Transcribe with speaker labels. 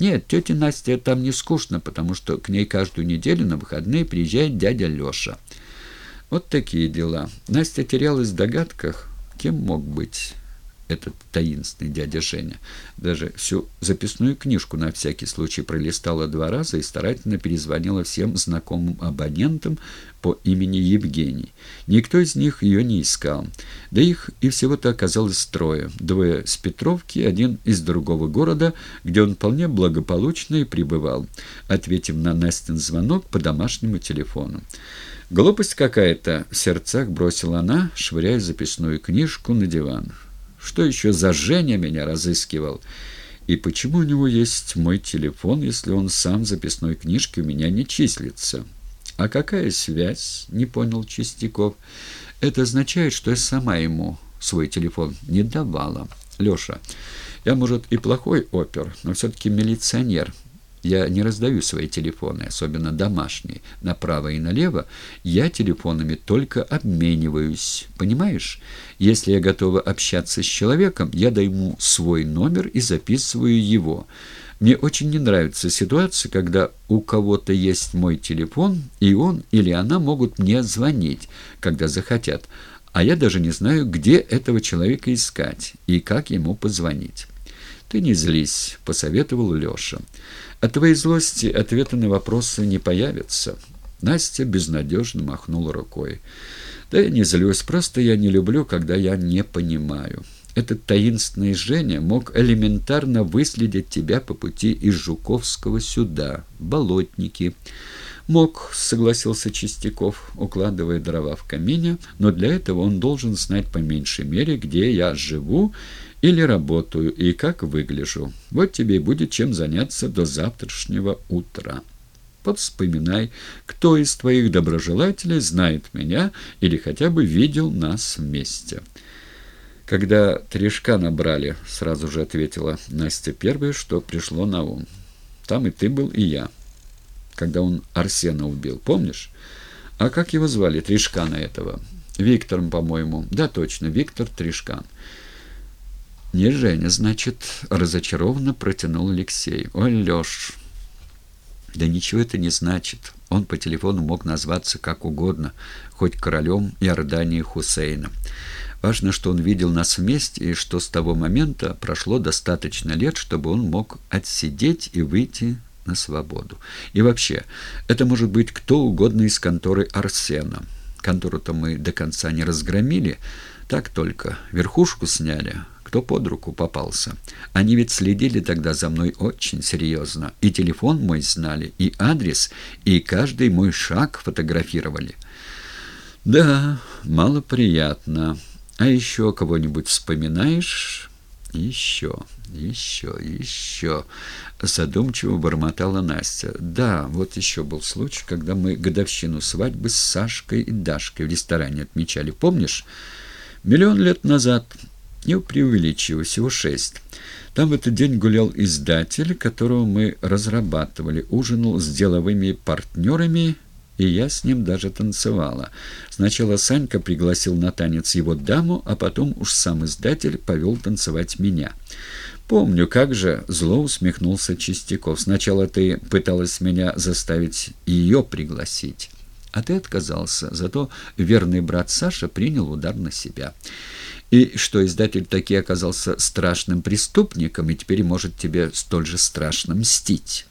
Speaker 1: Нет, тете Насте там не скучно, потому что к ней каждую неделю на выходные приезжает дядя Леша. Вот такие дела. Настя терялась в догадках, кем мог быть этот таинственный дядя Женя. Даже всю записную книжку на всякий случай пролистала два раза и старательно перезвонила всем знакомым абонентам по имени Евгений. Никто из них ее не искал. Да их и всего-то оказалось трое. Двое с Петровки, один из другого города, где он вполне благополучно и пребывал, ответив на Настин звонок по домашнему телефону. «Глупость какая-то!» — в сердцах бросила она, швыряя записную книжку на диван. Что еще за Женя меня разыскивал? И почему у него есть мой телефон, если он сам в записной книжке у меня не числится? А какая связь? Не понял Чистяков. Это означает, что я сама ему свой телефон не давала. Леша, я, может, и плохой опер, но все-таки милиционер. Я не раздаю свои телефоны, особенно домашние, направо и налево. Я телефонами только обмениваюсь. Понимаешь? Если я готова общаться с человеком, я даю ему свой номер и записываю его. Мне очень не нравится ситуация, когда у кого-то есть мой телефон, и он или она могут мне звонить, когда захотят, а я даже не знаю, где этого человека искать и как ему позвонить. «Ты не злись», — посоветовал Леша. «От твоей злости ответы на вопросы не появятся». Настя безнадежно махнула рукой. «Да я не злюсь, просто я не люблю, когда я не понимаю. Этот таинственный Женя мог элементарно выследить тебя по пути из Жуковского сюда, болотники». «Мог», — согласился Чистяков, укладывая дрова в камине, «но для этого он должен знать по меньшей мере, где я живу или работаю и как выгляжу. Вот тебе и будет чем заняться до завтрашнего утра. Повспоминай, кто из твоих доброжелателей знает меня или хотя бы видел нас вместе». «Когда трешка набрали», — сразу же ответила Настя первое, что пришло на ум. «Там и ты был, и я» когда он Арсена убил, помнишь? А как его звали, Тришкана этого? Виктором, по-моему. Да, точно, Виктор Тришкан. «Не Женя, значит», — разочарованно протянул Алексей. «Ой, Леш, да ничего это не значит. Он по телефону мог назваться как угодно, хоть королем Иордании Хусейном. Важно, что он видел нас вместе, и что с того момента прошло достаточно лет, чтобы он мог отсидеть и выйти на свободу. И вообще, это может быть кто угодно из конторы Арсена. Контору-то мы до конца не разгромили, так только верхушку сняли, кто под руку попался. Они ведь следили тогда за мной очень серьезно, и телефон мой знали, и адрес, и каждый мой шаг фотографировали. Да, малоприятно. А еще кого-нибудь вспоминаешь?» «Еще, еще, еще», — задумчиво бормотала Настя. «Да, вот еще был случай, когда мы годовщину свадьбы с Сашкой и Дашкой в ресторане отмечали. Помнишь? Миллион лет назад. Не преувеличиваю, всего шесть. Там в этот день гулял издатель, которого мы разрабатывали, ужинал с деловыми партнерами и я с ним даже танцевала. Сначала Санька пригласил на танец его даму, а потом уж сам издатель повел танцевать меня. «Помню, как же...» — зло усмехнулся Чистяков. «Сначала ты пыталась меня заставить ее пригласить, а ты отказался. Зато верный брат Саша принял удар на себя. И что издатель таки оказался страшным преступником и теперь может тебе столь же страшно мстить».